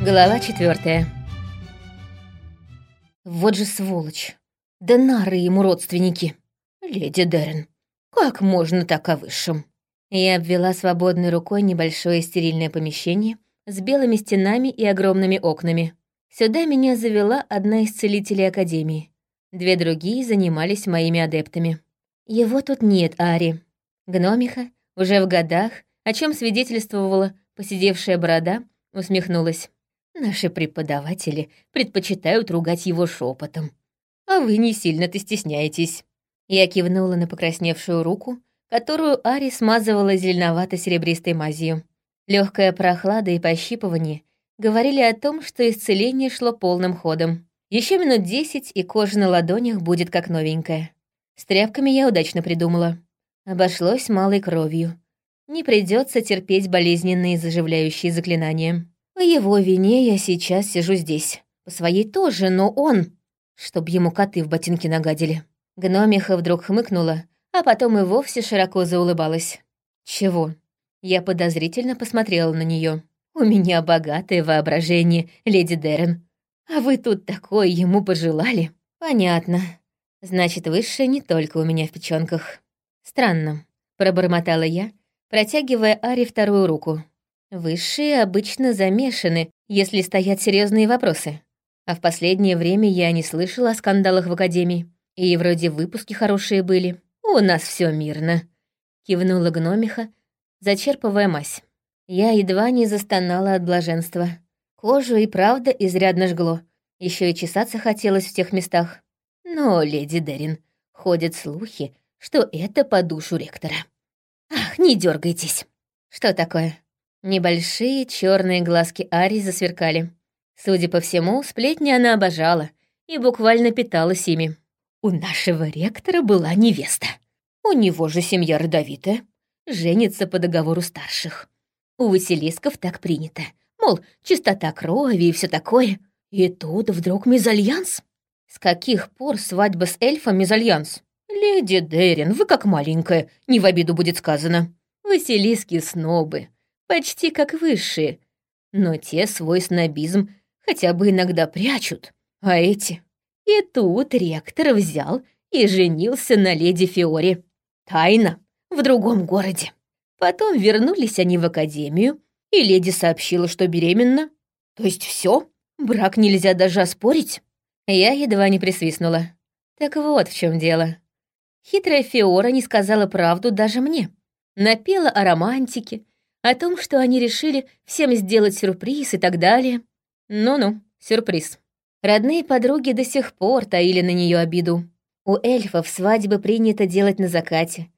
Глава четвертая. Вот же сволочь. Да нары ему родственники. Леди Дерен, как можно так о высшем? Я обвела свободной рукой небольшое стерильное помещение с белыми стенами и огромными окнами. Сюда меня завела одна из целителей Академии. Две другие занимались моими адептами. Его тут нет, Ари. Гномиха, уже в годах, о чем свидетельствовала посидевшая борода, усмехнулась. Наши преподаватели предпочитают ругать его шепотом. А вы не сильно-то стесняетесь. Я кивнула на покрасневшую руку, которую Ари смазывала зеленовато-серебристой мазью. Легкая прохлада и пощипывание говорили о том, что исцеление шло полным ходом. Еще минут десять, и кожа на ладонях будет как новенькая. С тряпками я удачно придумала. Обошлось малой кровью. Не придется терпеть болезненные заживляющие заклинания. По его вине я сейчас сижу здесь. По своей тоже, но он... Чтоб ему коты в ботинки нагадили. Гномиха вдруг хмыкнула, а потом и вовсе широко заулыбалась. «Чего?» Я подозрительно посмотрела на нее. «У меня богатое воображение, леди Дерен. А вы тут такое ему пожелали?» «Понятно. Значит, высшее не только у меня в печёнках. Странно», — пробормотала я, протягивая Аре вторую руку. Высшие обычно замешаны, если стоят серьезные вопросы. А в последнее время я не слышала о скандалах в академии. И вроде выпуски хорошие были. У нас все мирно. Кивнула гномиха, зачерпывая мазь. Я едва не застонала от блаженства. Кожу и правда изрядно жгло. Еще и чесаться хотелось в тех местах. Но, леди Дерин, ходят слухи, что это по душу ректора. Ах, не дергайтесь. Что такое? Небольшие черные глазки Ари засверкали. Судя по всему, сплетни она обожала и буквально питалась ими. У нашего ректора была невеста. У него же семья родовитая. Женится по договору старших. У Василисков так принято. Мол, чистота крови и все такое. И тут вдруг мезальянс. С каких пор свадьба с эльфом мезальянс? Леди Дерин, вы как маленькая, не в обиду будет сказано. Василиски снобы почти как высшие, но те свой снобизм хотя бы иногда прячут, а эти... И тут ректор взял и женился на леди Фиоре. Тайно, в другом городе. Потом вернулись они в академию, и леди сообщила, что беременна. То есть все, брак нельзя даже оспорить. Я едва не присвистнула. Так вот в чем дело. Хитрая Фиора не сказала правду даже мне. Напела о романтике, о том, что они решили всем сделать сюрприз и так далее. Ну-ну, сюрприз. Родные подруги до сих пор таили на нее обиду. У эльфов свадьбы принято делать на закате.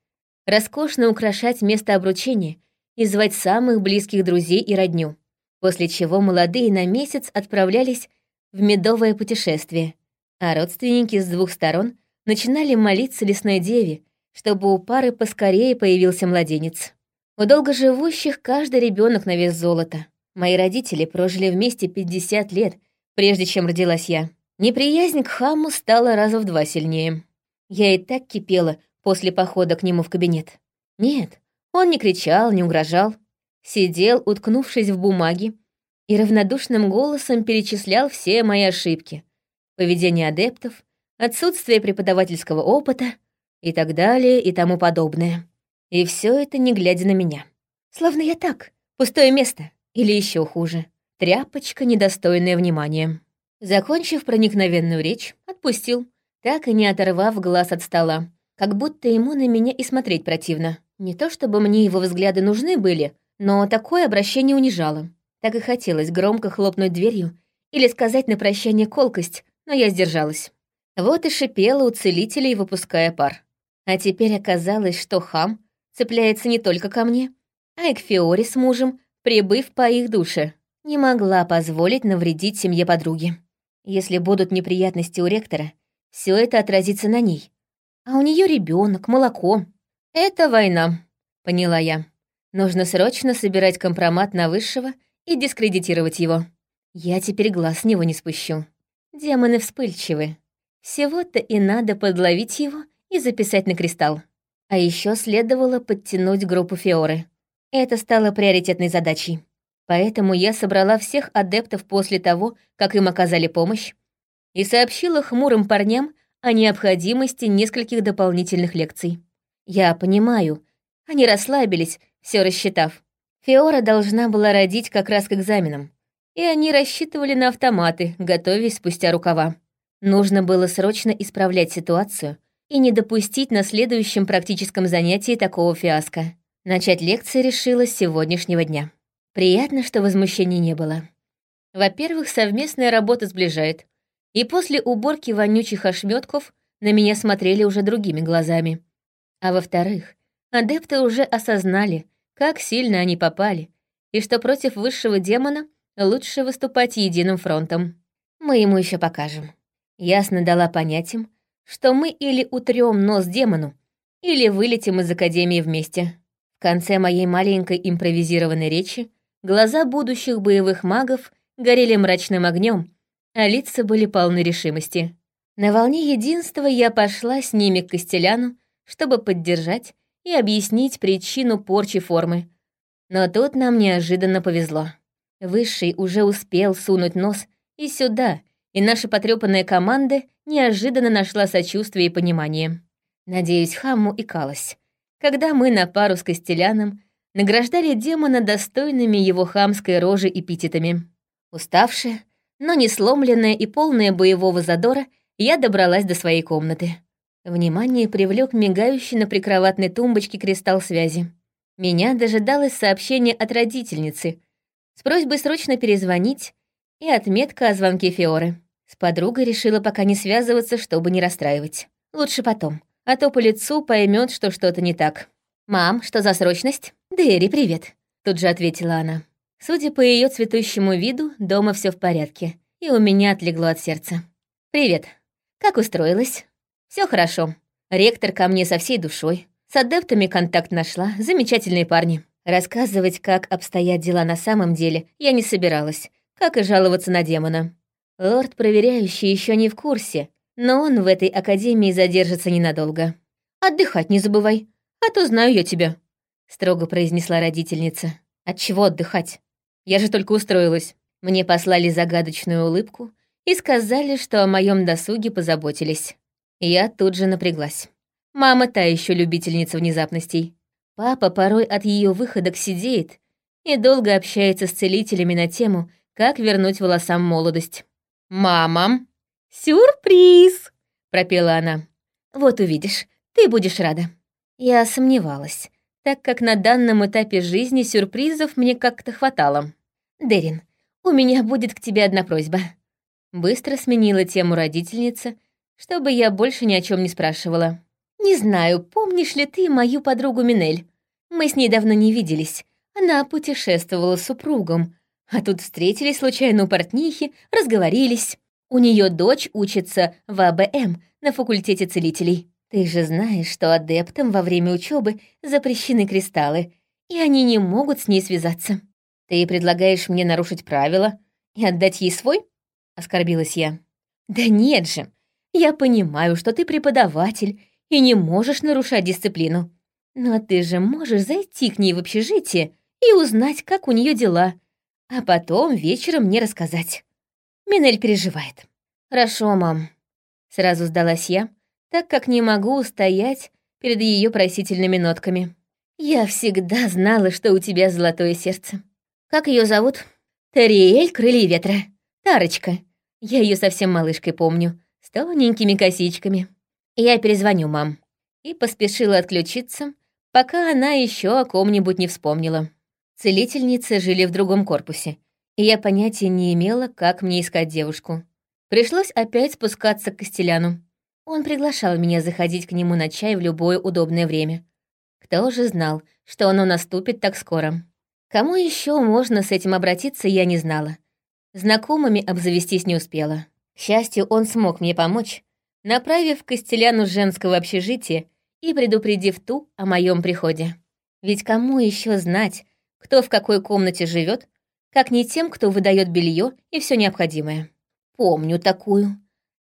Роскошно украшать место обручения и звать самых близких друзей и родню. После чего молодые на месяц отправлялись в медовое путешествие, а родственники с двух сторон начинали молиться лесной деве, чтобы у пары поскорее появился младенец. У долгоживущих каждый ребенок на вес золота. Мои родители прожили вместе 50 лет, прежде чем родилась я. Неприязнь к хаму стала раза в два сильнее. Я и так кипела после похода к нему в кабинет. Нет, он не кричал, не угрожал. Сидел, уткнувшись в бумаги, и равнодушным голосом перечислял все мои ошибки. Поведение адептов, отсутствие преподавательского опыта и так далее и тому подобное. И все это не глядя на меня. Словно я так, пустое место. Или еще хуже, тряпочка, недостойная внимания. Закончив проникновенную речь, отпустил, так и не оторвав глаз от стола, как будто ему на меня и смотреть противно. Не то чтобы мне его взгляды нужны были, но такое обращение унижало. Так и хотелось громко хлопнуть дверью или сказать на прощание колкость, но я сдержалась. Вот и шипела у целителей, выпуская пар. А теперь оказалось, что хам цепляется не только ко мне, а и к Фиоре с мужем, прибыв по их душе. Не могла позволить навредить семье подруги. Если будут неприятности у ректора, все это отразится на ней. А у нее ребенок, молоко. Это война, поняла я. Нужно срочно собирать компромат на высшего и дискредитировать его. Я теперь глаз с него не спущу. Демоны вспыльчивы. Всего-то и надо подловить его и записать на кристалл. А еще следовало подтянуть группу Фиоры. Это стало приоритетной задачей. Поэтому я собрала всех адептов после того, как им оказали помощь, и сообщила хмурым парням о необходимости нескольких дополнительных лекций. Я понимаю, они расслабились, все рассчитав. Фиора должна была родить как раз к экзаменам, и они рассчитывали на автоматы, готовясь спустя рукава. Нужно было срочно исправлять ситуацию и не допустить на следующем практическом занятии такого фиаско. Начать лекции решила с сегодняшнего дня. Приятно, что возмущений не было. Во-первых, совместная работа сближает, и после уборки вонючих ошметков на меня смотрели уже другими глазами. А во-вторых, адепты уже осознали, как сильно они попали, и что против высшего демона лучше выступать единым фронтом. Мы ему еще покажем. Ясно дала понять им, что мы или утрем нос демону, или вылетим из Академии вместе. В конце моей маленькой импровизированной речи глаза будущих боевых магов горели мрачным огнем, а лица были полны решимости. На волне единства я пошла с ними к Костеляну, чтобы поддержать и объяснить причину порчи формы. Но тут нам неожиданно повезло. Высший уже успел сунуть нос и сюда, и наша потрепанная команда неожиданно нашла сочувствие и понимание. Надеюсь, Хамму икалась. Когда мы на пару с Костеляном награждали демона достойными его хамской рожи эпитетами. Уставшая, но не сломленная и полная боевого задора, я добралась до своей комнаты. Внимание привлек мигающий на прикроватной тумбочке кристалл связи. Меня дожидалось сообщение от родительницы с просьбой срочно перезвонить и отметка о звонке Фиоры. С подругой решила пока не связываться, чтобы не расстраивать. Лучше потом, а то по лицу поймет, что что-то не так. «Мам, что за срочность?» «Дэри, привет», — тут же ответила она. Судя по ее цветущему виду, дома все в порядке, и у меня отлегло от сердца. «Привет. Как устроилась?» Все хорошо. Ректор ко мне со всей душой. С адептами контакт нашла, замечательные парни. Рассказывать, как обстоят дела на самом деле, я не собиралась, как и жаловаться на демона. Лорд-проверяющий еще не в курсе, но он в этой академии задержится ненадолго. «Отдыхать не забывай, а то знаю я тебя», — строго произнесла родительница. «От чего отдыхать? Я же только устроилась. Мне послали загадочную улыбку и сказали, что о моем досуге позаботились. Я тут же напряглась. Мама та еще любительница внезапностей. Папа порой от ее выходок сидеет и долго общается с целителями на тему, как вернуть волосам молодость. «Мама!» «Сюрприз!» — пропела она. «Вот увидишь, ты будешь рада». Я сомневалась, так как на данном этапе жизни сюрпризов мне как-то хватало. «Дерин, у меня будет к тебе одна просьба». Быстро сменила тему родительница, чтобы я больше ни о чем не спрашивала. «Не знаю, помнишь ли ты мою подругу Минель? Мы с ней давно не виделись. Она путешествовала с супругом, а тут встретились случайно у портнихи, разговорились. У нее дочь учится в АБМ на факультете целителей. Ты же знаешь, что адептам во время учебы запрещены кристаллы, и они не могут с ней связаться. Ты предлагаешь мне нарушить правила и отдать ей свой? Оскорбилась я. Да нет же. Я понимаю, что ты преподаватель и не можешь нарушать дисциплину. Но ты же можешь зайти к ней в общежитие и узнать, как у нее дела, а потом вечером мне рассказать. Минель переживает. Хорошо, мам. Сразу сдалась я, так как не могу устоять перед ее просительными нотками. Я всегда знала, что у тебя золотое сердце. Как ее зовут? Тариэль Крылья Ветра. Тарочка. Я ее совсем малышкой помню, с тоненькими косичками. Я перезвоню, мам. И поспешила отключиться, пока она еще о ком-нибудь не вспомнила. Целительницы жили в другом корпусе, и я понятия не имела, как мне искать девушку. Пришлось опять спускаться к Костеляну. Он приглашал меня заходить к нему на чай в любое удобное время. Кто же знал, что оно наступит так скоро? Кому еще можно с этим обратиться, я не знала. Знакомыми обзавестись не успела. К счастью, он смог мне помочь, направив Костеляну женского общежития и предупредив ту о моем приходе. Ведь кому еще знать, кто в какой комнате живет, как не тем, кто выдает белье и все необходимое. Помню такую,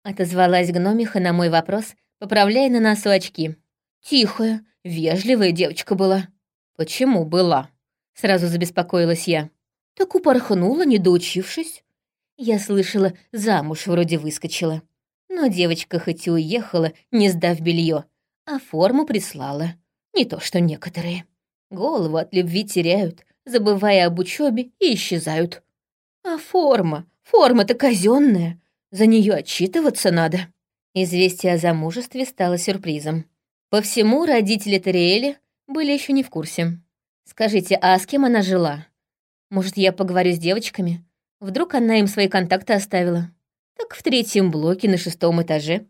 Отозвалась гномиха на мой вопрос, поправляя на носу очки. Тихая, вежливая девочка была. Почему была? Сразу забеспокоилась я. так упорхнула, не доучившись. Я слышала, замуж вроде выскочила. Но девочка хоть и уехала, не сдав белье, а форму прислала. Не то что некоторые. Голову от любви теряют, забывая об учебе и исчезают. А форма, форма-то казенная, за нее отчитываться надо. Известие о замужестве стало сюрпризом. По всему родители Тариэля были еще не в курсе. Скажите, а с кем она жила? Может, я поговорю с девочками? Вдруг она им свои контакты оставила? Так в третьем блоке на шестом этаже.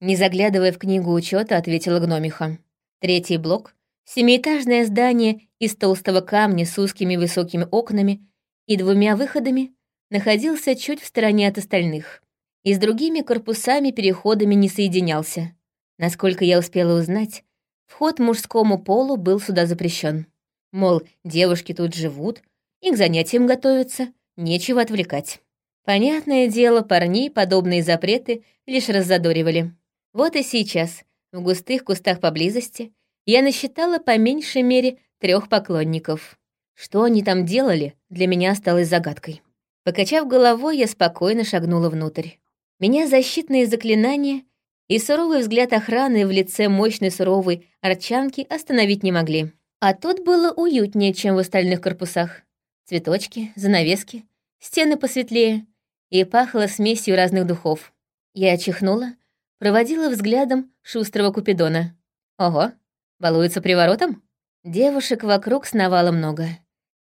Не заглядывая в книгу учета, ответила гномиха. Третий блок — семиэтажное здание из толстого камня с узкими высокими окнами и двумя выходами находился чуть в стороне от остальных и с другими корпусами переходами не соединялся. Насколько я успела узнать, вход мужскому полу был сюда запрещен. Мол, девушки тут живут и к занятиям готовятся, нечего отвлекать. Понятное дело, парней подобные запреты лишь раззадоривали. Вот и сейчас, в густых кустах поблизости, я насчитала по меньшей мере трех поклонников. Что они там делали, для меня осталось загадкой. Покачав головой, я спокойно шагнула внутрь. Меня защитные заклинания и суровый взгляд охраны в лице мощной суровой арчанки остановить не могли. А тут было уютнее, чем в остальных корпусах. Цветочки, занавески, стены посветлее и пахло смесью разных духов. Я чихнула, проводила взглядом шустрого Купидона. Ого, балуется приворотом? Девушек вокруг сновало много.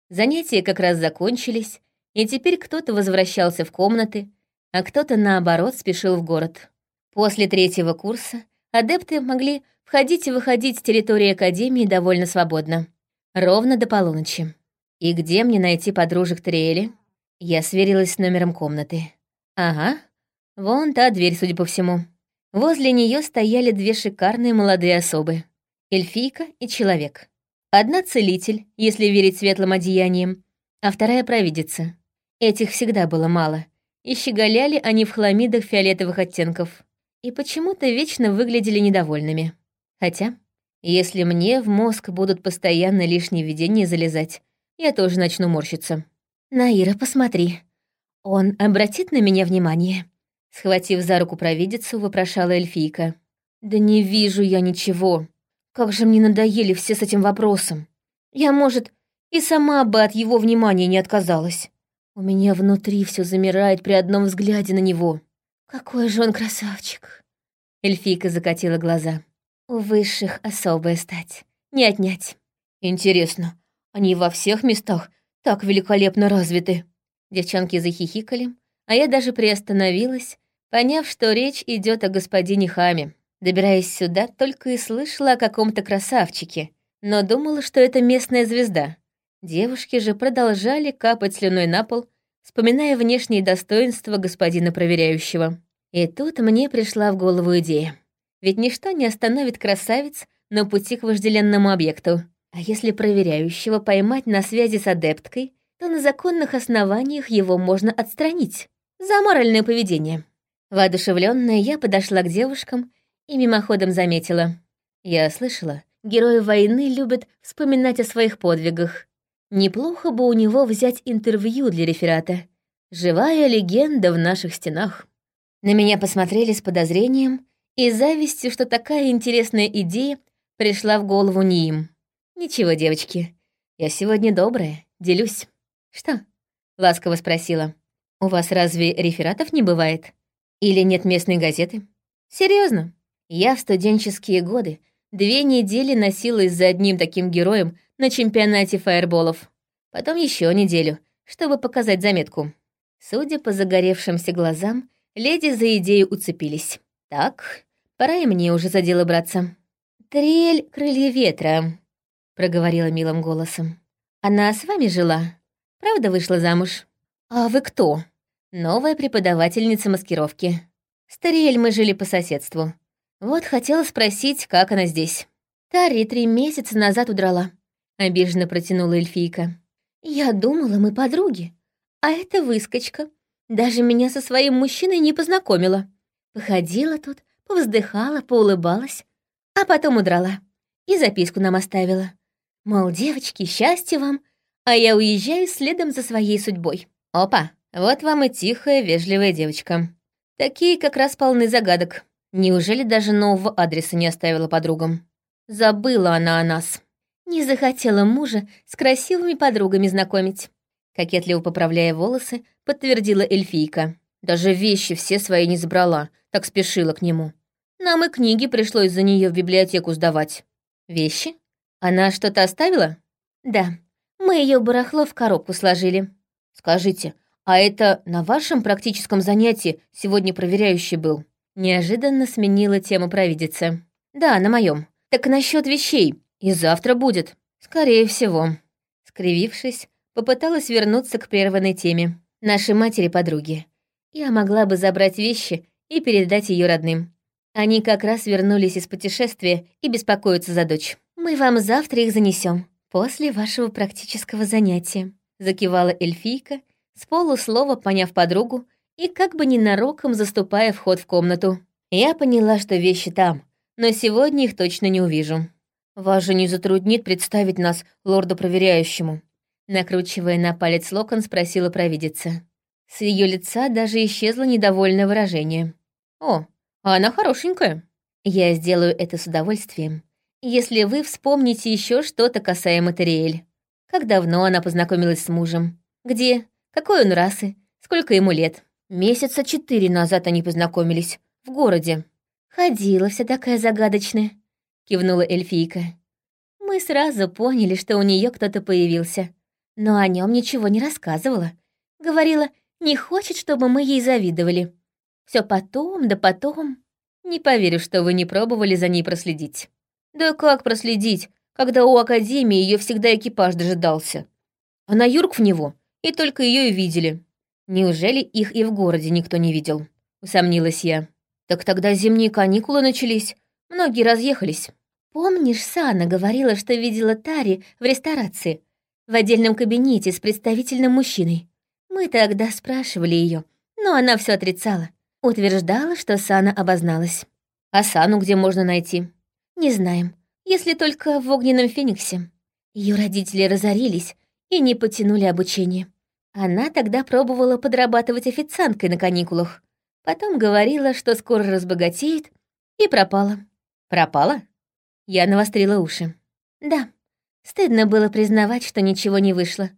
Занятия как раз закончились, и теперь кто-то возвращался в комнаты, а кто-то, наоборот, спешил в город. После третьего курса адепты могли входить и выходить с территории Академии довольно свободно. Ровно до полуночи. И где мне найти подружек Триэли? Я сверилась с номером комнаты. Ага, вон та дверь, судя по всему. Возле нее стояли две шикарные молодые особы. Эльфийка и человек. Одна целитель, если верить светлым одеяниям, а вторая провидица. Этих всегда было мало, и щеголяли они в хламидах фиолетовых оттенков. И почему-то вечно выглядели недовольными. Хотя, если мне в мозг будут постоянно лишние видения залезать, я тоже начну морщиться. «Наира, посмотри. Он обратит на меня внимание?» Схватив за руку провидицу, вопрошала эльфийка. «Да не вижу я ничего. Как же мне надоели все с этим вопросом. Я, может, и сама бы от его внимания не отказалась. У меня внутри все замирает при одном взгляде на него. Какой же он красавчик!» Эльфийка закатила глаза. «У высших особая стать. Не отнять». «Интересно, они во всех местах так великолепно развиты?» Девчонки захихикали, а я даже приостановилась, поняв, что речь идет о господине Хаме. Добираясь сюда, только и слышала о каком-то красавчике, но думала, что это местная звезда. Девушки же продолжали капать слюной на пол, вспоминая внешние достоинства господина проверяющего. И тут мне пришла в голову идея. Ведь ничто не остановит красавиц на пути к вожделенному объекту. А если проверяющего поймать на связи с адепткой, то на законных основаниях его можно отстранить за моральное поведение. Воодушевленная, я подошла к девушкам и мимоходом заметила. Я слышала, герои войны любят вспоминать о своих подвигах. Неплохо бы у него взять интервью для реферата. Живая легенда в наших стенах. На меня посмотрели с подозрением и завистью, что такая интересная идея пришла в голову не им. Ничего, девочки, я сегодня добрая, делюсь. Что? Ласково спросила. У вас разве рефератов не бывает? Или нет местной газеты? Серьезно? Я в студенческие годы две недели носилась за одним таким героем на чемпионате фаерболов. Потом еще неделю, чтобы показать заметку. Судя по загоревшимся глазам, леди за идею уцепились. Так, пора и мне уже за дело браться. «Трель крылья ветра», — проговорила милым голосом. «Она с вами жила? Правда вышла замуж?» «А вы кто?» «Новая преподавательница маскировки. С Тариэль мы жили по соседству. Вот хотела спросить, как она здесь. Тари три месяца назад удрала. Обиженно протянула эльфийка. Я думала, мы подруги. А эта выскочка даже меня со своим мужчиной не познакомила. Походила тут, повздыхала, поулыбалась, а потом удрала. И записку нам оставила. Мол, девочки, счастья вам, а я уезжаю следом за своей судьбой. Опа, вот вам и тихая, вежливая девочка. Такие как раз полны загадок. Неужели даже нового адреса не оставила подругам? Забыла она о нас. Не захотела мужа с красивыми подругами знакомить. Кокетливо поправляя волосы, подтвердила эльфийка. Даже вещи все свои не забрала, так спешила к нему. Нам и книги пришлось за нее в библиотеку сдавать. Вещи? Она что-то оставила? Да, мы ее барахло в коробку сложили. Скажите, а это на вашем практическом занятии сегодня проверяющий был? Неожиданно сменила тему провидица. Да, на моем. Так насчет вещей. И завтра будет. Скорее всего. Скривившись, попыталась вернуться к прерванной теме. Нашей матери-подруги. Я могла бы забрать вещи и передать ее родным. Они как раз вернулись из путешествия и беспокоятся за дочь. Мы вам завтра их занесем после вашего практического занятия», — закивала эльфийка, с полуслова поняв подругу и как бы ненароком заступая вход в комнату. Я поняла, что вещи там, но сегодня их точно не увижу. Вас же не затруднит представить нас лорду-проверяющему. Накручивая на палец локон, спросила провидица. С ее лица даже исчезло недовольное выражение. «О, а она хорошенькая». «Я сделаю это с удовольствием», если вы вспомните еще что-то касаемо Тариэль. Как давно она познакомилась с мужем? Где? Какой он расы? Сколько ему лет? Месяца четыре назад они познакомились. В городе. Ходила вся такая загадочная, кивнула эльфийка. Мы сразу поняли, что у нее кто-то появился. Но о нем ничего не рассказывала. Говорила, не хочет, чтобы мы ей завидовали. Все потом, да потом. Не поверю, что вы не пробовали за ней проследить. Да как проследить, когда у Академии ее всегда экипаж дожидался? А на Юрк в него, и только ее и видели. Неужели их и в городе никто не видел? Усомнилась я. Так тогда зимние каникулы начались, многие разъехались. Помнишь, Сана говорила, что видела Тари в ресторации, в отдельном кабинете с представительным мужчиной? Мы тогда спрашивали ее, но она все отрицала. Утверждала, что Сана обозналась. А Сану где можно найти? Не знаем, если только в огненном фениксе. Ее родители разорились и не потянули обучение. Она тогда пробовала подрабатывать официанткой на каникулах. Потом говорила, что скоро разбогатеет, и пропала. Пропала? Я навострила уши. Да, стыдно было признавать, что ничего не вышло.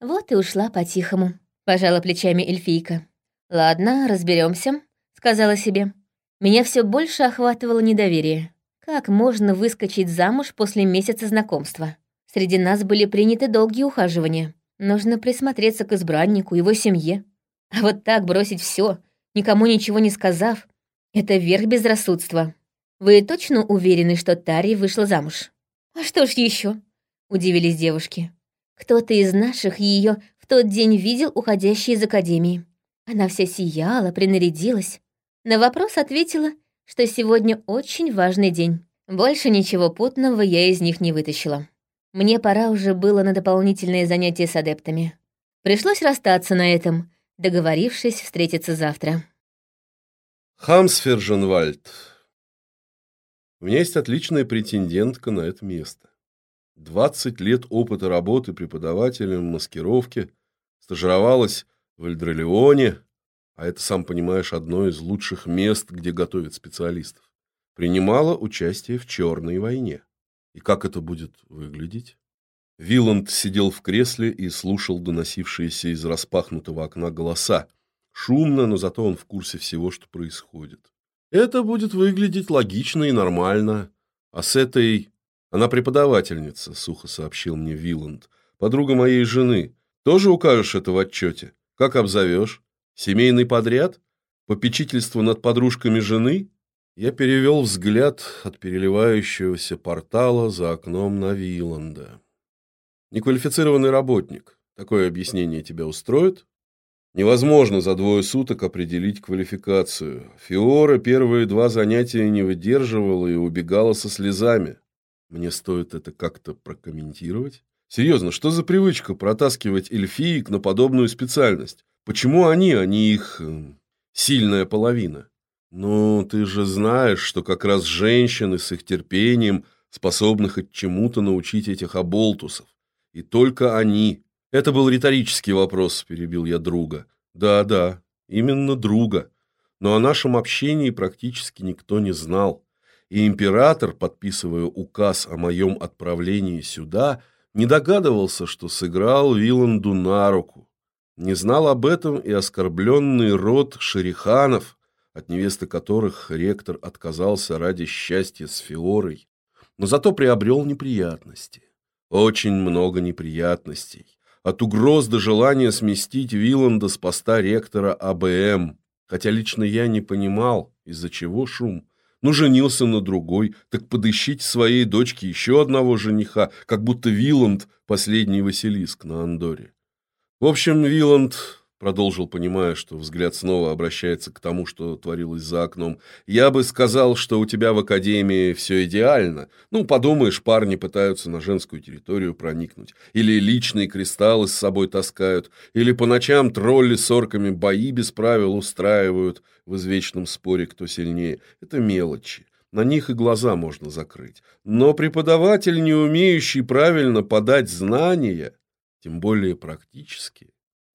Вот и ушла по-тихому. Пожала плечами эльфийка. Ладно, разберемся, сказала себе. Меня все больше охватывало недоверие. Как можно выскочить замуж после месяца знакомства? Среди нас были приняты долгие ухаживания. Нужно присмотреться к избраннику, его семье. А вот так бросить все, никому ничего не сказав, это верх безрассудства. Вы точно уверены, что Тари вышла замуж? А что ж еще? Удивились девушки. Кто-то из наших ее в тот день видел уходящей из академии. Она вся сияла, принарядилась. На вопрос ответила — что сегодня очень важный день. Больше ничего путного я из них не вытащила. Мне пора уже было на дополнительные занятия с адептами. Пришлось расстаться на этом, договорившись встретиться завтра. Хамсферженвальд. У меня есть отличная претендентка на это место. 20 лет опыта работы преподавателем маскировки, стажировалась в Эльдролеоне, а это, сам понимаешь, одно из лучших мест, где готовят специалистов, принимала участие в Черной войне. И как это будет выглядеть? Виланд сидел в кресле и слушал доносившиеся из распахнутого окна голоса. Шумно, но зато он в курсе всего, что происходит. Это будет выглядеть логично и нормально. А с этой... Она преподавательница, сухо сообщил мне Виланд. Подруга моей жены. Тоже укажешь это в отчете? Как обзовешь? Семейный подряд? Попечительство над подружками жены? Я перевел взгляд от переливающегося портала за окном на Виланда. Неквалифицированный работник. Такое объяснение тебя устроит? Невозможно за двое суток определить квалификацию. Фиора первые два занятия не выдерживала и убегала со слезами. Мне стоит это как-то прокомментировать? Серьезно, что за привычка протаскивать эльфиек на подобную специальность? Почему они, а не их э, сильная половина? Ну, ты же знаешь, что как раз женщины с их терпением способны хоть чему-то научить этих оболтусов. И только они. Это был риторический вопрос, перебил я друга. Да, да, именно друга. Но о нашем общении практически никто не знал. И император, подписывая указ о моем отправлении сюда, не догадывался, что сыграл Виланду на руку. Не знал об этом и оскорбленный род шериханов, от невесты которых ректор отказался ради счастья с Фиорой, но зато приобрел неприятности. Очень много неприятностей. От угроз до желания сместить Виланда с поста ректора АБМ. Хотя лично я не понимал, из-за чего шум. Ну, женился на другой, так подыщите своей дочке еще одного жениха, как будто Виланд – последний Василиск на Андоре. В общем, Виланд продолжил, понимая, что взгляд снова обращается к тому, что творилось за окном. Я бы сказал, что у тебя в академии все идеально. Ну, подумаешь, парни пытаются на женскую территорию проникнуть, или личные кристаллы с собой таскают, или по ночам тролли с орками бои без правил устраивают в извечном споре, кто сильнее. Это мелочи. На них и глаза можно закрыть. Но преподаватель, не умеющий правильно подать знания, тем более практические,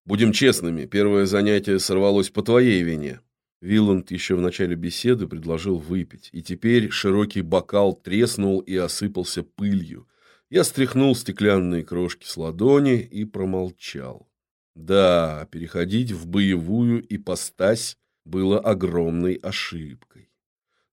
Будем честными, первое занятие сорвалось по твоей вине. Виланд еще в начале беседы предложил выпить, и теперь широкий бокал треснул и осыпался пылью. Я стряхнул стеклянные крошки с ладони и промолчал. Да, переходить в боевую ипостась было огромной ошибкой.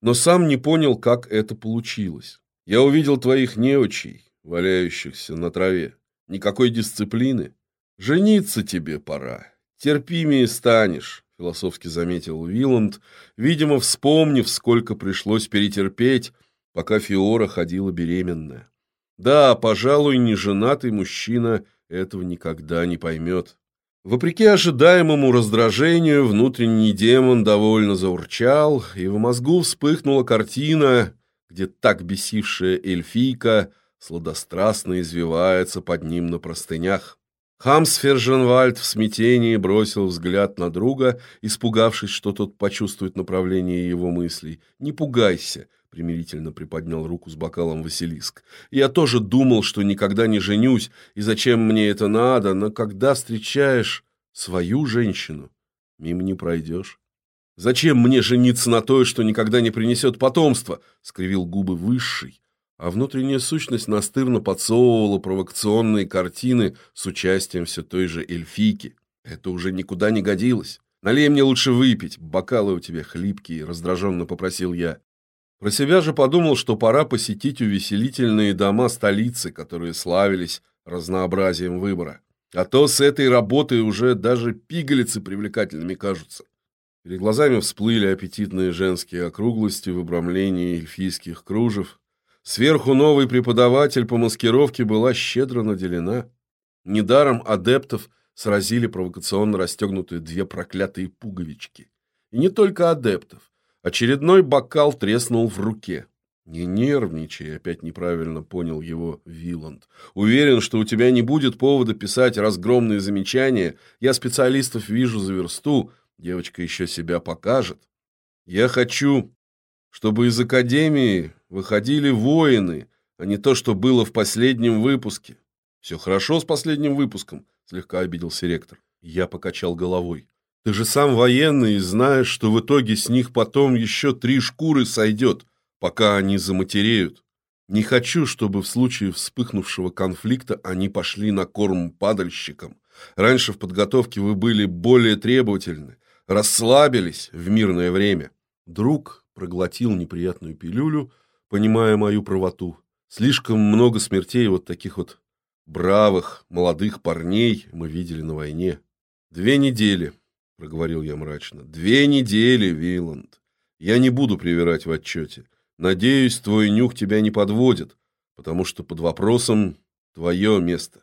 Но сам не понял, как это получилось. Я увидел твоих неучей, валяющихся на траве. Никакой дисциплины. «Жениться тебе пора. Терпимее станешь», — философски заметил Виланд, видимо, вспомнив, сколько пришлось перетерпеть, пока Фиора ходила беременная. Да, пожалуй, неженатый мужчина этого никогда не поймет. Вопреки ожидаемому раздражению, внутренний демон довольно заурчал, и в мозгу вспыхнула картина, где так бесившая эльфийка сладострастно извивается под ним на простынях. Хамс Ферженвальд в смятении бросил взгляд на друга, испугавшись, что тот почувствует направление его мыслей. «Не пугайся», — примирительно приподнял руку с бокалом Василиск. «Я тоже думал, что никогда не женюсь, и зачем мне это надо, но когда встречаешь свою женщину, мимо не пройдешь». «Зачем мне жениться на той, что никогда не принесет потомства?» — скривил губы Высший, а внутренняя сущность настырно подсовывала провокационные картины с участием все той же эльфийки. Это уже никуда не годилось. «Налей мне лучше выпить, бокалы у тебя хлипкие», — раздраженно попросил я. Про себя же подумал, что пора посетить увеселительные дома столицы, которые славились разнообразием выбора. А то с этой работой уже даже пигалицы привлекательными кажутся. Перед глазами всплыли аппетитные женские округлости в обрамлении эльфийских кружев, Сверху новый преподаватель по маскировке была щедро наделена. Недаром адептов сразили провокационно расстегнутые две проклятые пуговички. И не только адептов. Очередной бокал треснул в руке. «Не нервничай», — опять неправильно понял его Виланд. «Уверен, что у тебя не будет повода писать разгромные замечания. Я специалистов вижу за версту. Девочка еще себя покажет. Я хочу, чтобы из академии выходили воины, а не то, что было в последнем выпуске. Все хорошо с последним выпуском, слегка обиделся ректор. Я покачал головой. Ты же сам военный и знаешь, что в итоге с них потом еще три шкуры сойдет, пока они заматереют. Не хочу, чтобы в случае вспыхнувшего конфликта они пошли на корм падальщикам. Раньше в подготовке вы были более требовательны, расслабились в мирное время. Друг проглотил неприятную пилюлю, понимая мою правоту. Слишком много смертей вот таких вот бравых, молодых парней мы видели на войне. Две недели, проговорил я мрачно. Две недели, Виланд. Я не буду привирать в отчете. Надеюсь, твой нюх тебя не подводит, потому что под вопросом твое место.